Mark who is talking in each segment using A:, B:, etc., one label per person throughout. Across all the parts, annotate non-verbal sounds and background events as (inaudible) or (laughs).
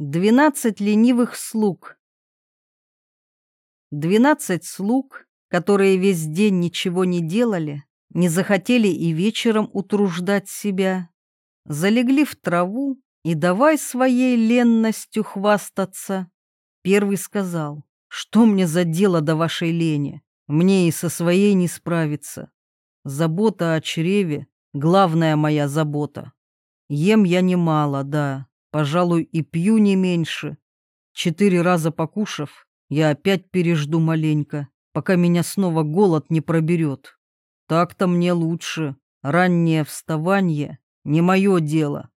A: Двенадцать ленивых слуг. Двенадцать слуг, которые весь день ничего не делали, не захотели и вечером утруждать себя, залегли в траву и давай своей ленностью хвастаться. Первый сказал, что мне за дело до вашей лени, мне и со своей не справиться. Забота о чреве — главная моя забота. Ем я немало, да, Пожалуй, и пью не меньше. Четыре раза покушав, я опять пережду маленько, пока меня снова голод не проберет. Так-то мне лучше. Раннее вставание не мое дело.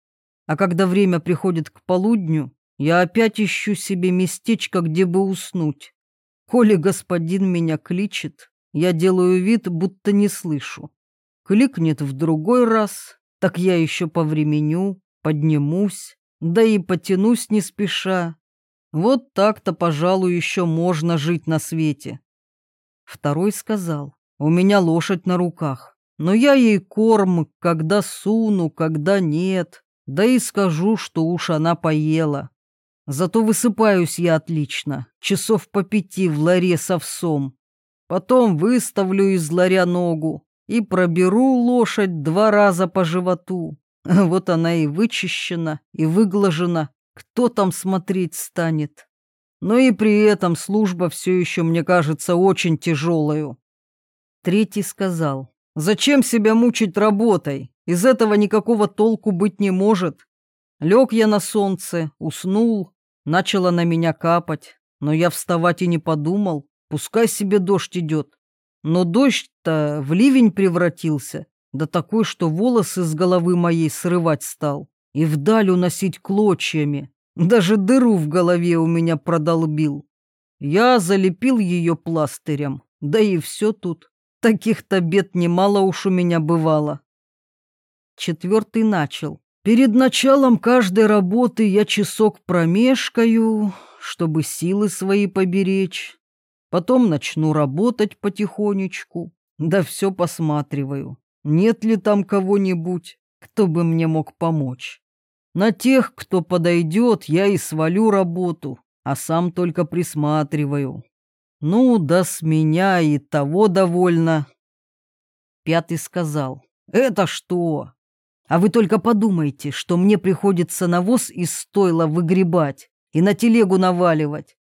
A: А когда время приходит к полудню, я опять ищу себе местечко, где бы уснуть. Коли господин меня кличет, я делаю вид, будто не слышу. Кликнет в другой раз, так я еще повременю, поднимусь, да и потянусь не спеша. Вот так-то, пожалуй, еще можно жить на свете. Второй сказал, у меня лошадь на руках, но я ей корм, когда суну, когда нет, да и скажу, что уж она поела. Зато высыпаюсь я отлично, часов по пяти в ларе с овсом. Потом выставлю из ларя ногу и проберу лошадь два раза по животу. (laughs) Вот она и вычищена, и выглажена. Кто там смотреть станет? Но и при этом служба все еще, мне кажется, очень тяжелою. Третий сказал, зачем себя мучить работой? Из этого никакого толку быть не может. Лег я на солнце, уснул, начало на меня капать, но я вставать и не подумал, пускай себе дождь идет. Но дождь-то в ливень превратился, да такой, что волосы с головы моей срывать стал и вдаль уносить клочьями. Даже дыру в голове у меня продолбил. Я залепил ее пластырем, да и все тут. Таких-то бед немало уж у меня бывало. Четвертый начал. Перед началом каждой работы я часок промешкаю, чтобы силы свои поберечь. Потом начну работать потихонечку, да все посматриваю. Нет ли там кого-нибудь, кто бы мне мог помочь? На тех, кто подойдет, я и свалю работу, а сам только присматриваю. Ну, да с меня и того довольно. Пятый сказал, это что? А вы только подумайте, что мне приходится навоз из стойла выгребать и на телегу наваливать.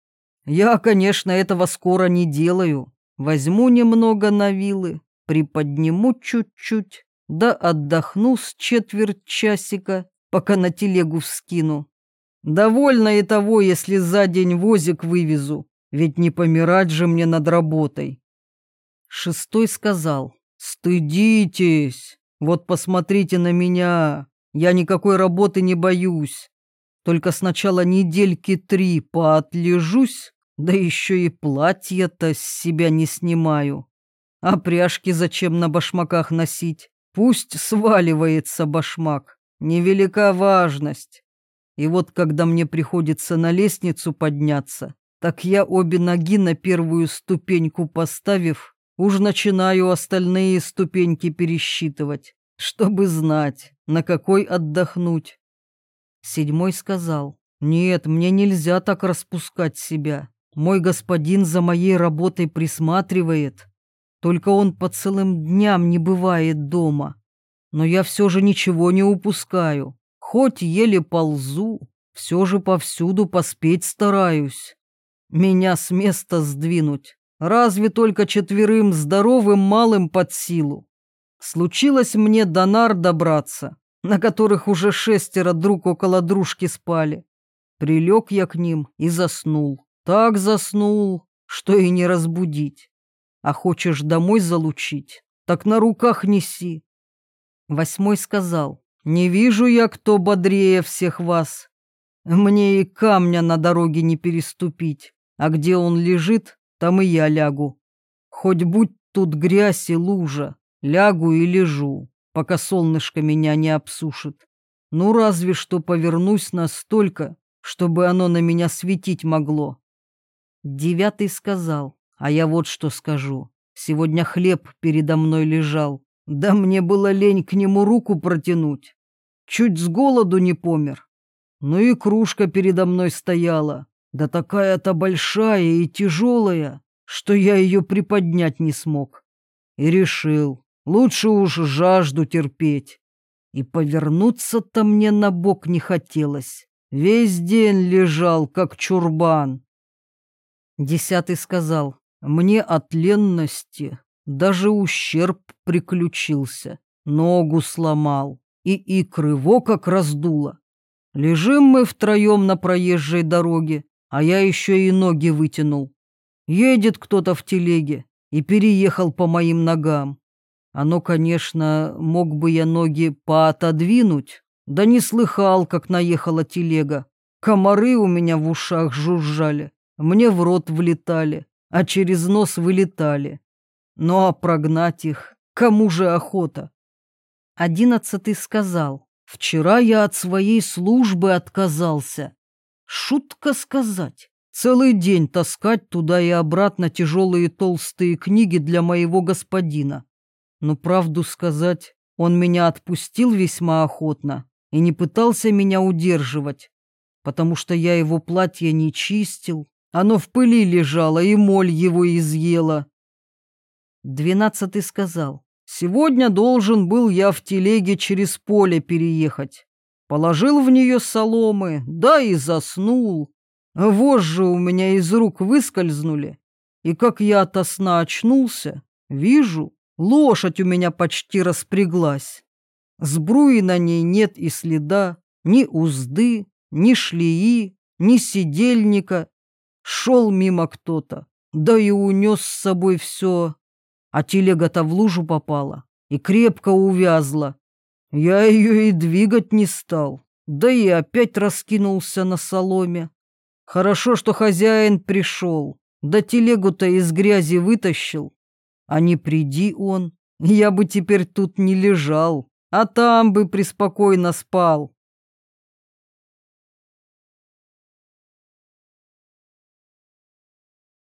A: Я, конечно, этого скоро не делаю. Возьму немного на вилы, приподниму чуть-чуть, да отдохну с четверть часика, пока на телегу вскину. Довольно и того, если за день возик вывезу, ведь не помирать же мне над работой. Шестой сказал, стыдитесь, вот посмотрите на меня, я никакой работы не боюсь. Только сначала недельки три поотлежусь, да еще и платье-то с себя не снимаю. А пряжки зачем на башмаках носить? Пусть сваливается башмак. Невелика важность. И вот когда мне приходится на лестницу подняться, так я обе ноги на первую ступеньку поставив, уж начинаю остальные ступеньки пересчитывать, чтобы знать, на какой отдохнуть. Седьмой сказал, «Нет, мне нельзя так распускать себя. Мой господин за моей работой присматривает, только он по целым дням не бывает дома. Но я все же ничего не упускаю. Хоть еле ползу, все же повсюду поспеть стараюсь. Меня с места сдвинуть. Разве только четверым здоровым малым под силу. Случилось мне до нар добраться, на которых уже шестеро друг около дружки спали. Прилег я к ним и заснул. Так заснул, что и не разбудить. А хочешь домой залучить, так на руках неси. Восьмой сказал, не вижу я, кто бодрее всех вас. Мне и камня на дороге не переступить, а где он лежит, там и я лягу. Хоть будь тут грязь и лужа, лягу и лежу, пока солнышко меня не обсушит. Ну, разве что повернусь настолько, чтобы оно на меня светить могло. Девятый сказал, а я вот что скажу. Сегодня хлеб передо мной лежал. Да мне было лень к нему руку протянуть. Чуть с голоду не помер. Ну и кружка передо мной стояла, да такая-то большая и тяжелая, что я ее приподнять не смог. И решил, лучше уж жажду терпеть. И повернуться-то мне на бок не хотелось. Весь день лежал, как чурбан. Десятый сказал, мне от ленности даже ущерб приключился, ногу сломал и икры во как раздуло. Лежим мы втроем на проезжей дороге, а я еще и ноги вытянул. Едет кто-то в телеге и переехал по моим ногам. Оно, конечно, мог бы я ноги поотодвинуть, да не слыхал, как наехала телега. Комары у меня в ушах жужжали, мне в рот влетали, а через нос вылетали. Ну а прогнать их кому же охота? Одиннадцатый сказал, вчера я от своей службы отказался. Шутка сказать. Целый день таскать туда и обратно тяжелые толстые книги для моего господина. Но правду сказать, он меня отпустил весьма охотно и не пытался меня удерживать, потому что я его платье не чистил, оно в пыли лежало, и моль его изъела. Двенадцатый сказал, сегодня должен был я в телеге через поле переехать. Положил в нее соломы, да и заснул. Вожжи у меня из рук выскользнули, и как я ото сна очнулся, вижу, лошадь у меня почти распряглась. Сбруи на ней нет и следа, ни узды, ни шлеи, ни сидельника. Шел мимо кто-то, да и унес с собой все. А телега-то в лужу попала и крепко увязла. Я ее и двигать не стал, да и опять раскинулся на соломе. Хорошо, что хозяин пришел, да телегу-то из грязи вытащил. А не приди он, я бы теперь тут не лежал а там бы преспокойно спал.